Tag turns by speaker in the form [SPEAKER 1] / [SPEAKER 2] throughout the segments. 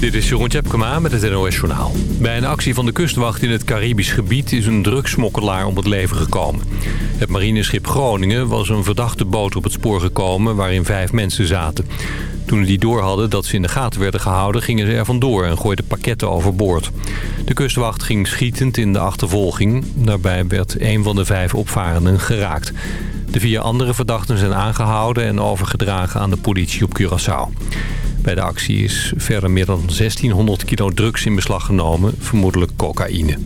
[SPEAKER 1] Dit is Jeroen Tjepkema met het NOS Journaal. Bij een actie van de kustwacht in het Caribisch gebied is een drugsmokkelaar om het leven gekomen. Het marineschip Groningen was een verdachte boot op het spoor gekomen waarin vijf mensen zaten. Toen die door hadden dat ze in de gaten werden gehouden gingen ze er vandoor en gooiden pakketten overboord. De kustwacht ging schietend in de achtervolging. Daarbij werd een van de vijf opvarenden geraakt. De vier andere verdachten zijn aangehouden en overgedragen aan de politie op Curaçao. Bij de actie is verder meer dan 1600 kilo drugs in beslag genomen, vermoedelijk cocaïne.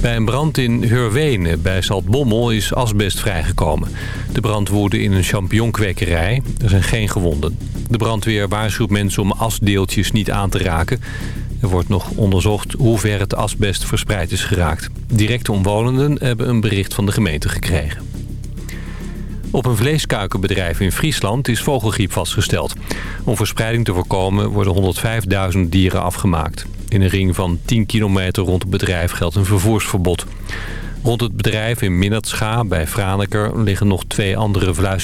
[SPEAKER 1] Bij een brand in Hurwenen bij Zaltbommel is asbest vrijgekomen. De brand woedde in een champignonkwekerij. Er zijn geen gewonden. De brandweer waarschuwt mensen om asdeeltjes niet aan te raken. Er wordt nog onderzocht hoe ver het asbest verspreid is geraakt. Directe omwonenden hebben een bericht van de gemeente gekregen. Op een vleeskuikenbedrijf in Friesland is vogelgriep vastgesteld. Om verspreiding te voorkomen worden 105.000 dieren afgemaakt. In een ring van 10 kilometer rond het bedrijf geldt een vervoersverbod. Rond het bedrijf in Minnatscha bij Franeker liggen nog twee andere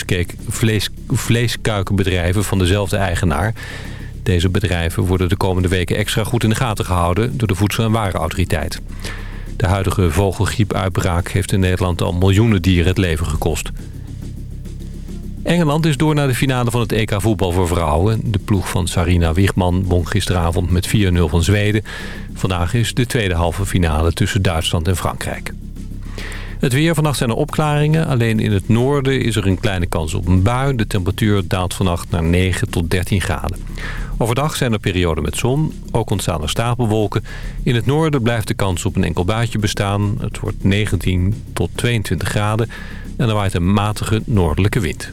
[SPEAKER 1] vlees, vleeskuikenbedrijven van dezelfde eigenaar. Deze bedrijven worden de komende weken extra goed in de gaten gehouden door de Voedsel- en Warenautoriteit. De huidige vogelgriepuitbraak heeft in Nederland al miljoenen dieren het leven gekost. Engeland is door naar de finale van het EK voetbal voor vrouwen. De ploeg van Sarina Wiegman won gisteravond met 4-0 van Zweden. Vandaag is de tweede halve finale tussen Duitsland en Frankrijk. Het weer. Vannacht zijn er opklaringen. Alleen in het noorden is er een kleine kans op een bui. De temperatuur daalt vannacht naar 9 tot 13 graden. Overdag zijn er perioden met zon. Ook ontstaan er stapelwolken. In het noorden blijft de kans op een enkel buitje bestaan. Het wordt 19 tot 22 graden. En er waait een matige noordelijke wind.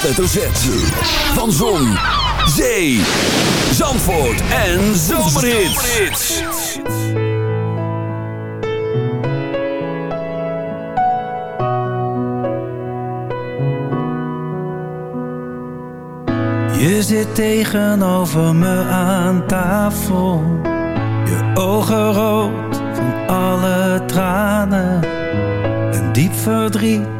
[SPEAKER 2] Hoofdletter Z. Van Zon, Zee, Zandvoort en Zomerhits.
[SPEAKER 3] Je zit tegenover me aan tafel. Je ogen rood van alle tranen. Een diep verdriet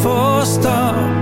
[SPEAKER 3] Voor stap,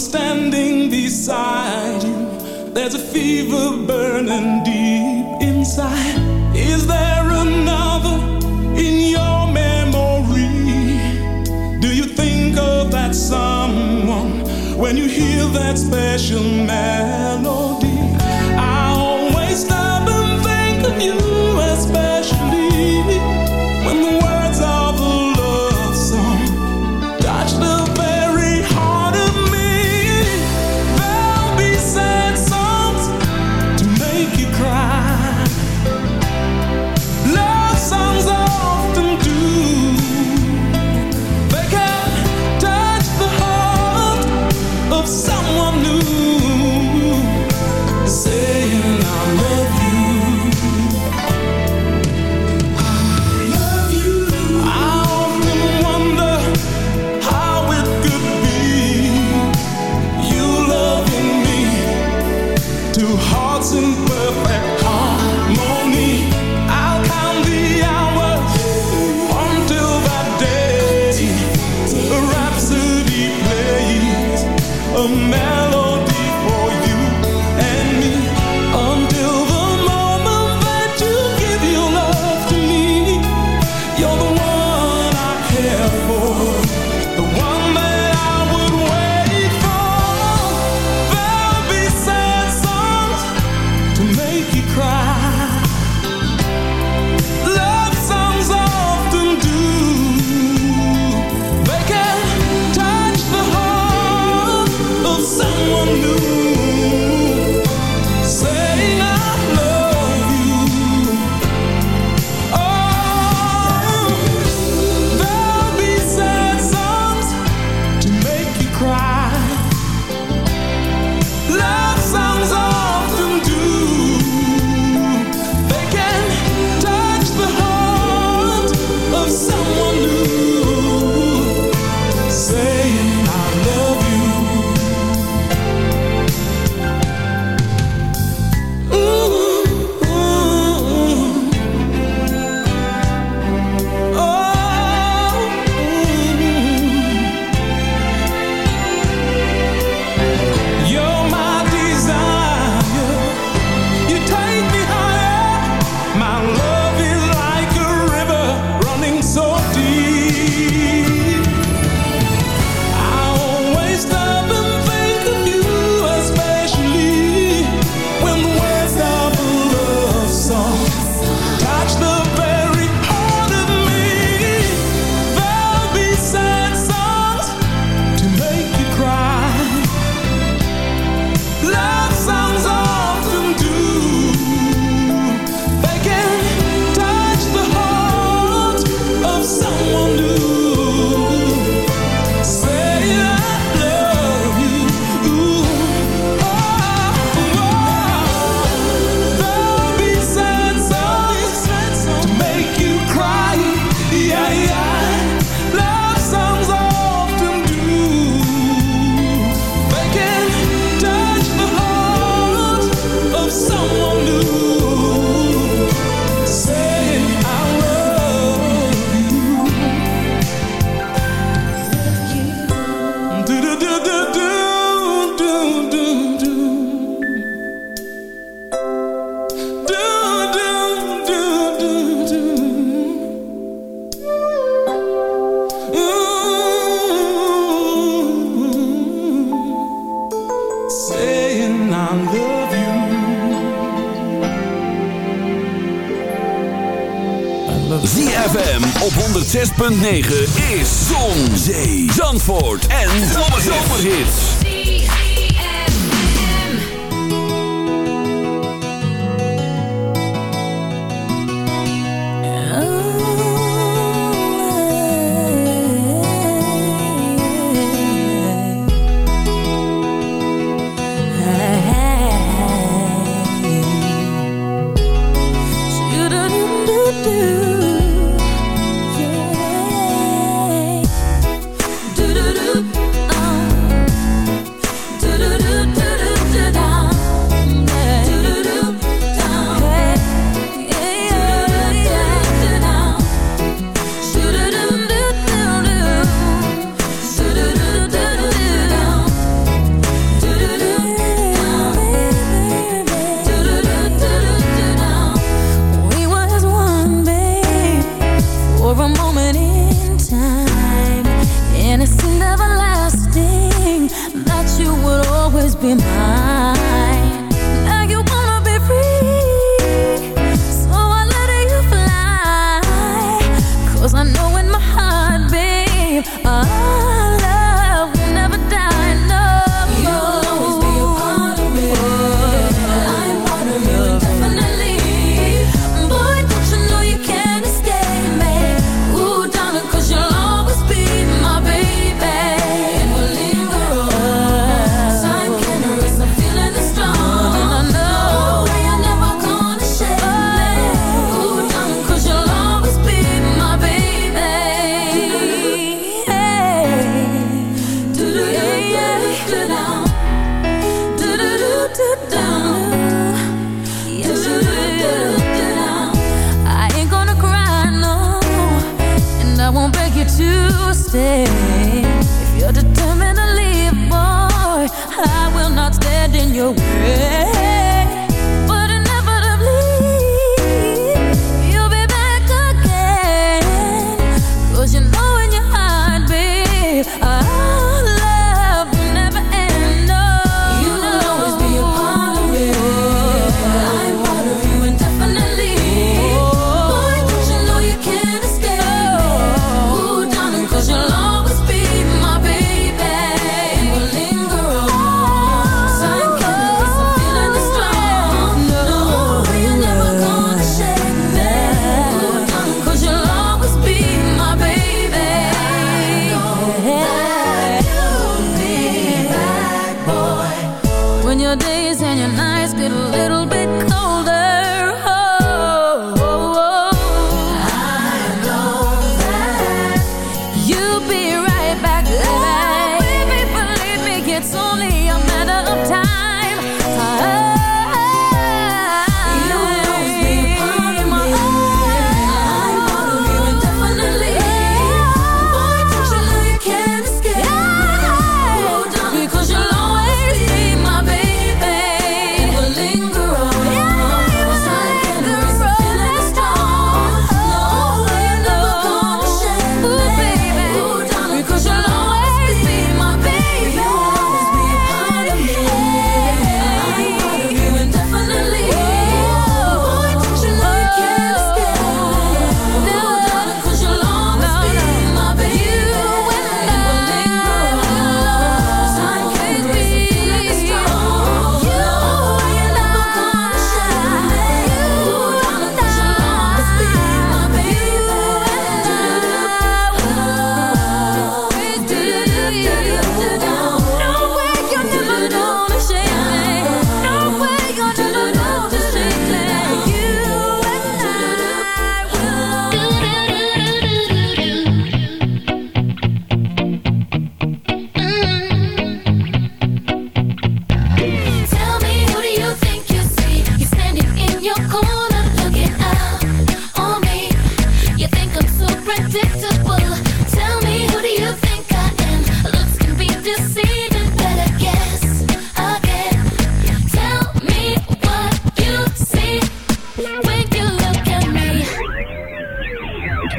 [SPEAKER 4] standing beside you. There's a fever burning 106.9 be mine. your days and your nights get a little bit colder.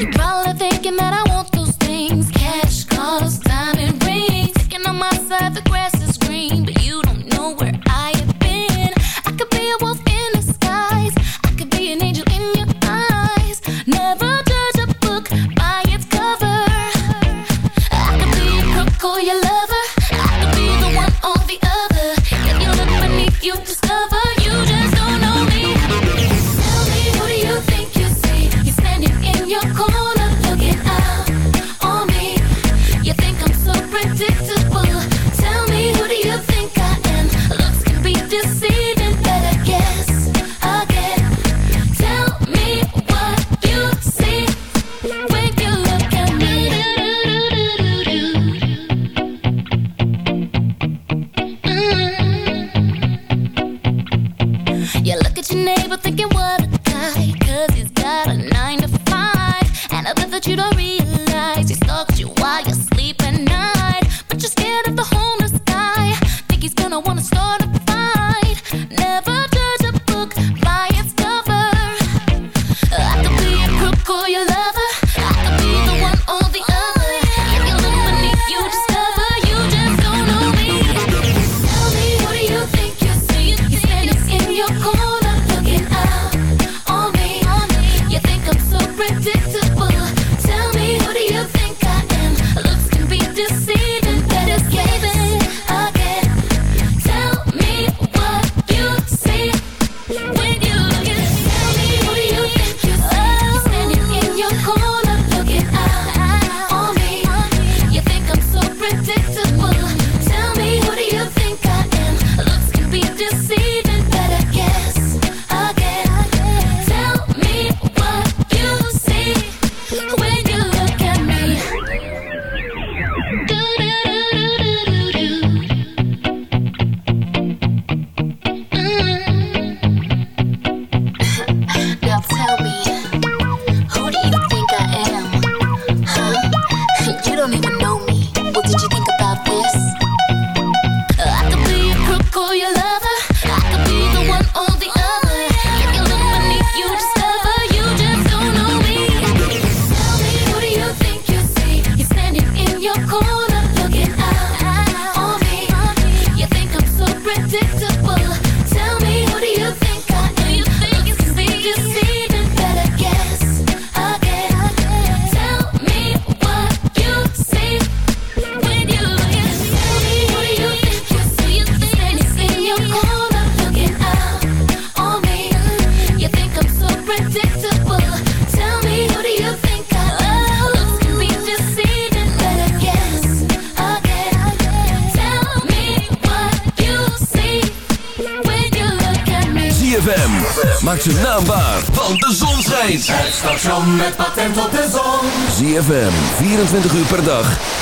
[SPEAKER 4] You're probably thinking that I want those things. Cash cars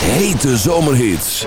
[SPEAKER 4] hete zomerhits.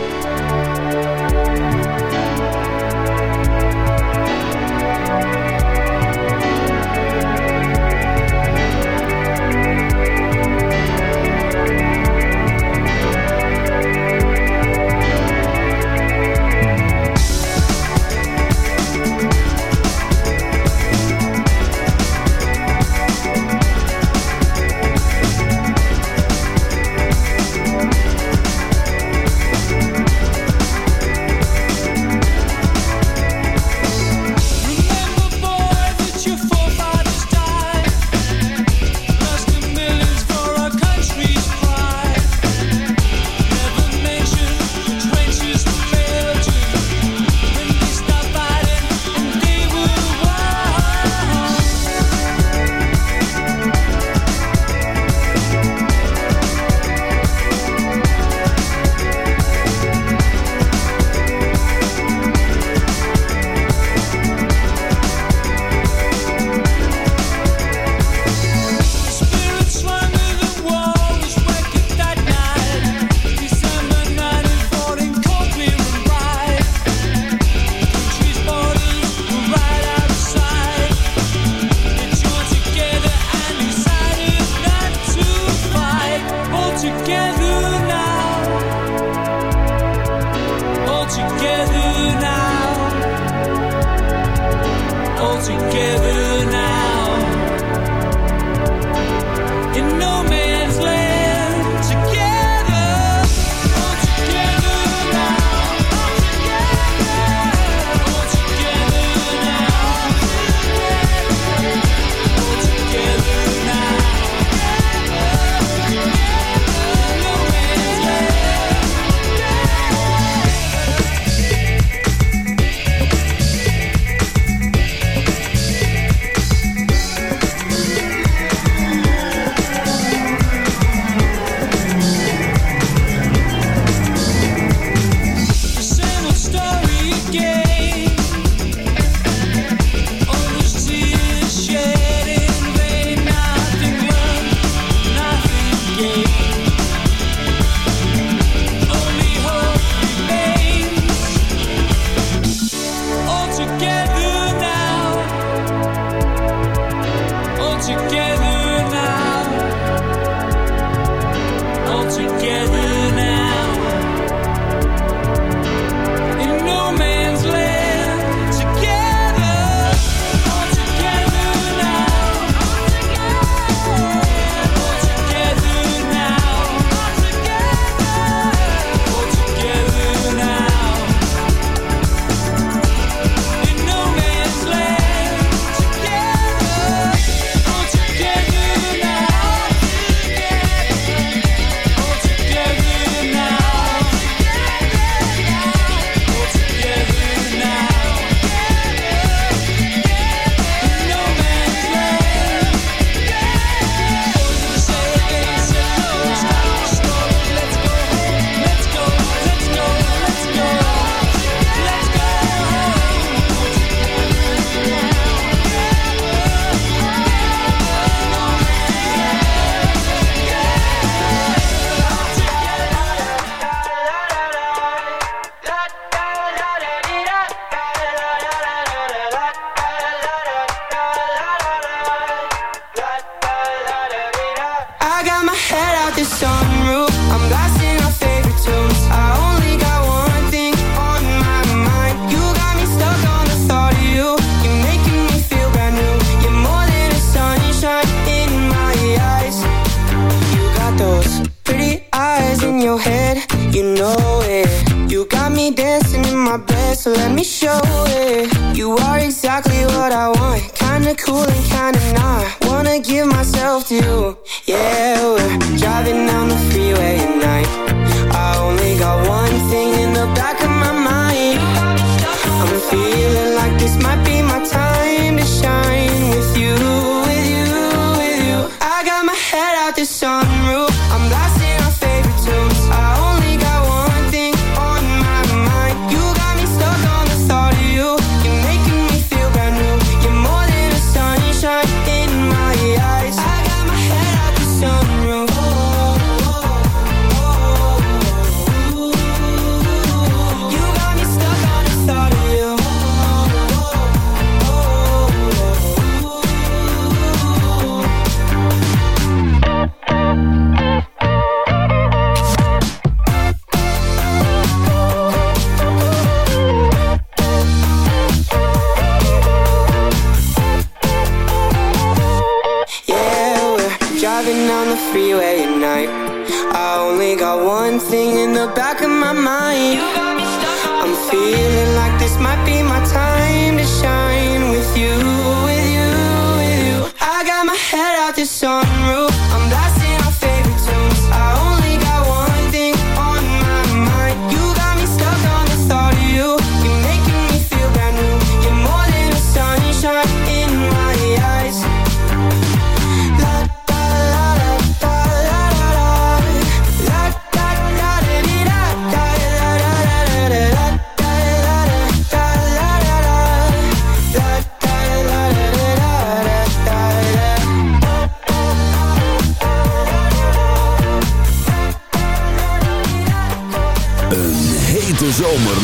[SPEAKER 4] know it. You got me dancing in my bed, so let me show it. You are exactly what I want Kinda cool and kinda not. Wanna give myself to you.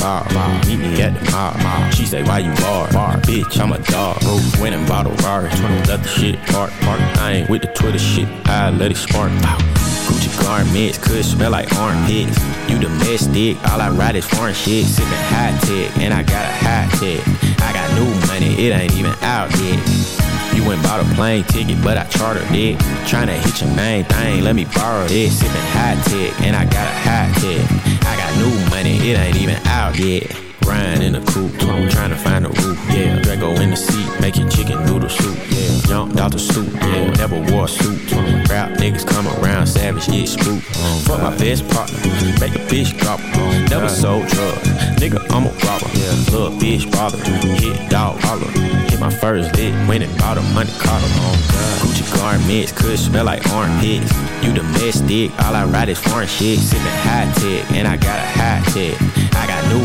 [SPEAKER 5] bar. Meet me at the bar. She say, why you bar? bar? Bitch, I'm a
[SPEAKER 2] dog. Rose
[SPEAKER 6] winning
[SPEAKER 2] bottle bar. Let the shit park, park. I
[SPEAKER 6] ain't with the Twitter shit. I let it spark. Gucci garments could smell like armpits. You domestic, all I ride is foreign shit. Sipping high tech, and I got a high tech. I got new money, it ain't even out yet. You went bought a plane ticket, but I chartered it. Tryna hit your main thing, let me borrow this. Sipping high tech, and I got a high tech. I got new money, it ain't even out yet. Ryan in a coupe, trying to find a roof, yeah. Drago in the seat, making chicken noodle soup, yeah. Jumped out the stoop, yeah. Never wore a suit. Rap niggas come around, savage, get spook. Fuck my best partner, make a bitch drop. Oh, Never sold drugs, nigga, I'm a robber. Yeah. Little bitch bother, hit dog holler. Hit my first lick, went and bought a money. Oh, Gucci garments, could smell like armpits. You domestic, all I ride is foreign shit. Sipping high tech, and I got a high tech. I got new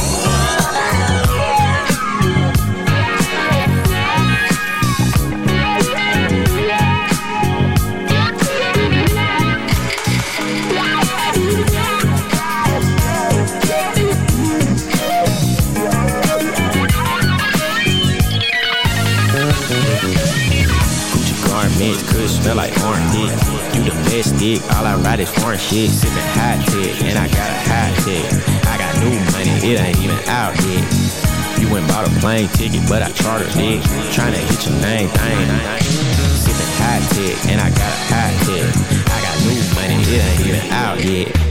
[SPEAKER 6] Smell like orange dick. You domestic, all I ride is foreign shit. Sipping hot tech, and I got a hot tech. I got new money, it ain't even out yet. You went bought a plane ticket, but I chartered it. Trying to hit your name thing. Sipping high tech, and I got a high tech. I got new money, it ain't even out yet.